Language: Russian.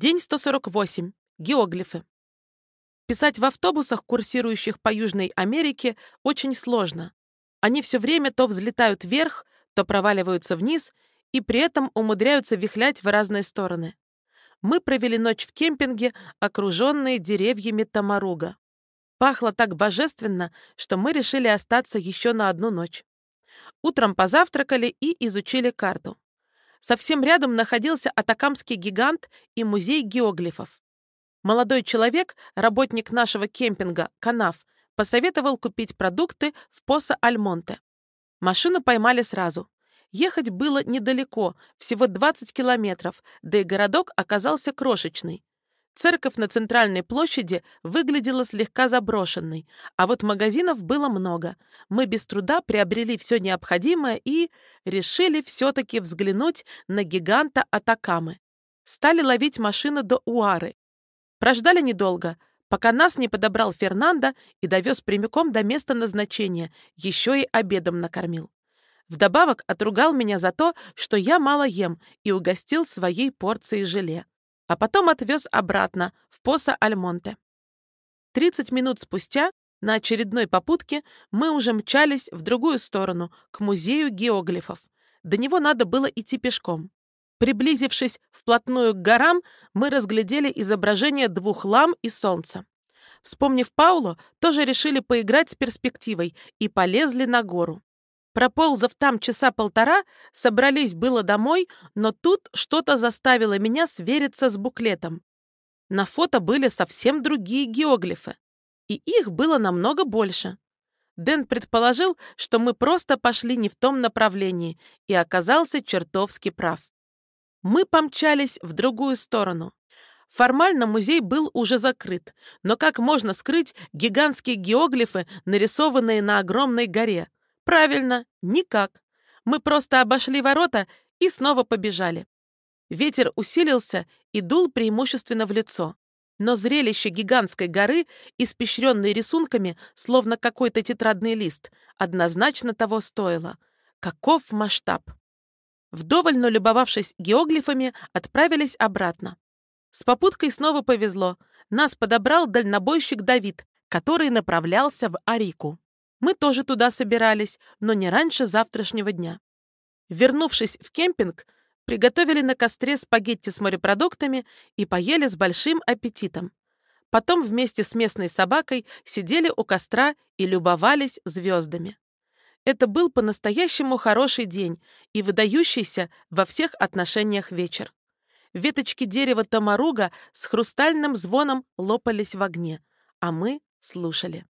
День 148. Геоглифы. Писать в автобусах, курсирующих по Южной Америке, очень сложно. Они все время то взлетают вверх, то проваливаются вниз и при этом умудряются вихлять в разные стороны. Мы провели ночь в кемпинге, окруженные деревьями тамаруга. Пахло так божественно, что мы решили остаться еще на одну ночь. Утром позавтракали и изучили карту. Совсем рядом находился атакамский гигант и музей геоглифов. Молодой человек, работник нашего кемпинга, Канав, посоветовал купить продукты в Поса-Альмонте. Машину поймали сразу. Ехать было недалеко, всего 20 километров, да и городок оказался крошечный. Церковь на центральной площади выглядела слегка заброшенной, а вот магазинов было много. Мы без труда приобрели все необходимое и решили все-таки взглянуть на гиганта Атакамы. Стали ловить машины до Уары. Прождали недолго, пока нас не подобрал Фернандо и довез прямиком до места назначения, еще и обедом накормил. Вдобавок отругал меня за то, что я мало ем, и угостил своей порцией желе а потом отвез обратно в Поса-Альмонте. Тридцать минут спустя на очередной попутке мы уже мчались в другую сторону, к музею геоглифов. До него надо было идти пешком. Приблизившись вплотную к горам, мы разглядели изображение двух лам и солнца. Вспомнив Пауло, тоже решили поиграть с перспективой и полезли на гору. Проползав там часа полтора, собрались было домой, но тут что-то заставило меня свериться с буклетом. На фото были совсем другие геоглифы, и их было намного больше. Дэн предположил, что мы просто пошли не в том направлении, и оказался чертовски прав. Мы помчались в другую сторону. Формально музей был уже закрыт, но как можно скрыть гигантские геоглифы, нарисованные на огромной горе? Правильно, никак. Мы просто обошли ворота и снова побежали. Ветер усилился и дул преимущественно в лицо. Но зрелище гигантской горы, испещренной рисунками, словно какой-то тетрадный лист, однозначно того стоило. Каков масштаб! Вдоволь налюбовавшись геоглифами, отправились обратно. С попуткой снова повезло. Нас подобрал дальнобойщик Давид, который направлялся в Арику. Мы тоже туда собирались, но не раньше завтрашнего дня. Вернувшись в кемпинг, приготовили на костре спагетти с морепродуктами и поели с большим аппетитом. Потом вместе с местной собакой сидели у костра и любовались звездами. Это был по-настоящему хороший день и выдающийся во всех отношениях вечер. Веточки дерева тамаруга с хрустальным звоном лопались в огне, а мы слушали.